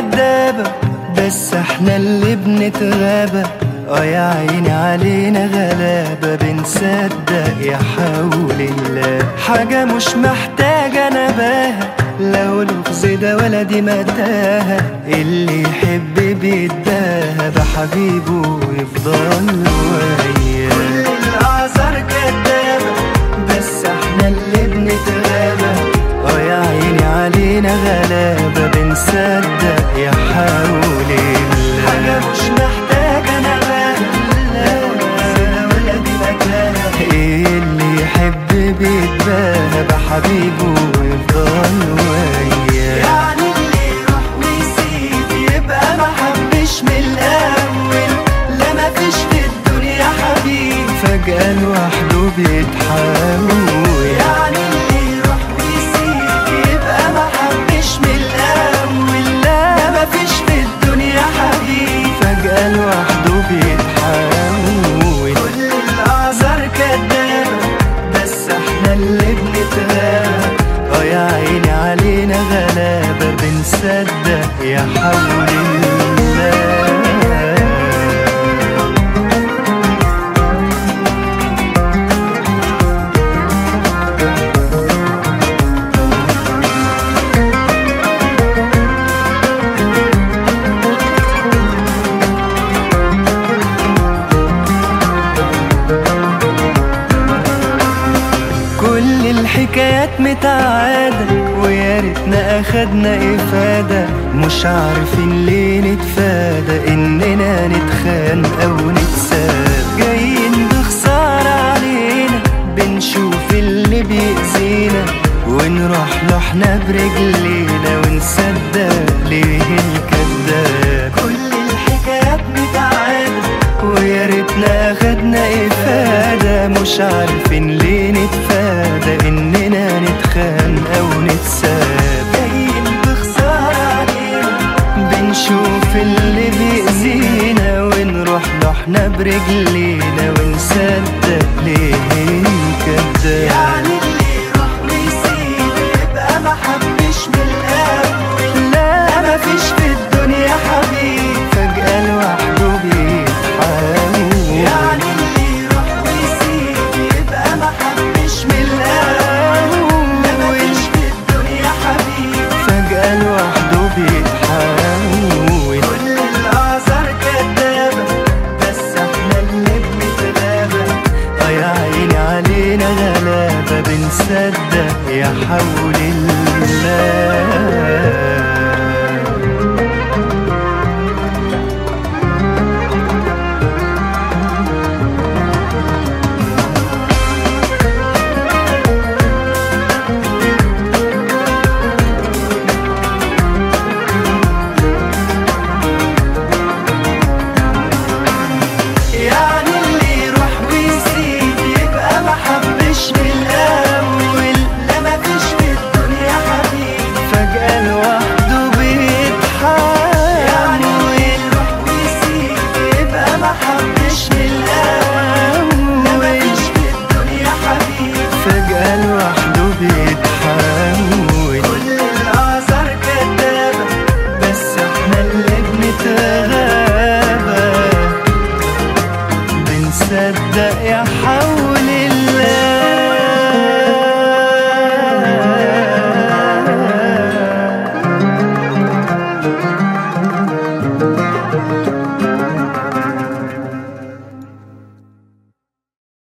كدابة بس إحنا اللي بنتغابى. آه يا عيني علينا غلابة بنصدق يا حول الله. حاجة مش محتاجة نباهة لو لفظ ده ولا دي متاهة اللي يحب بيتباهى بحبيبه ويفضل وياه يحب بيتباهى بحبيبه ويفضل وياه. يعني اللي يروح ويسيب يبقى ما حبش من الأول. لا ما فيش في الدنيا حبيب. فجأة لوحده بيتحول بنصدق يا حول الله. الحكايات متعادة ويا ريتنا أخدنا إفادة. مش عارفين ليه نتفادى إننا نتخان أو نتساب. جايين بخسارة علينا بنشوف اللي بيأذينا. ونروح له إحنا برجلينا ونصدق ليه الكذاب. كل الحكايات متعادة ويا ريتنا أخدنا إفادة. مش عارفين ليه نتفادى إننا نتخان أو نتساب جايين بخسارة علينا بنشوف اللي بيأذينا ونروح له إحنا برجلينا ونصدق ليه. بنصدق يا تصدق يا حولي.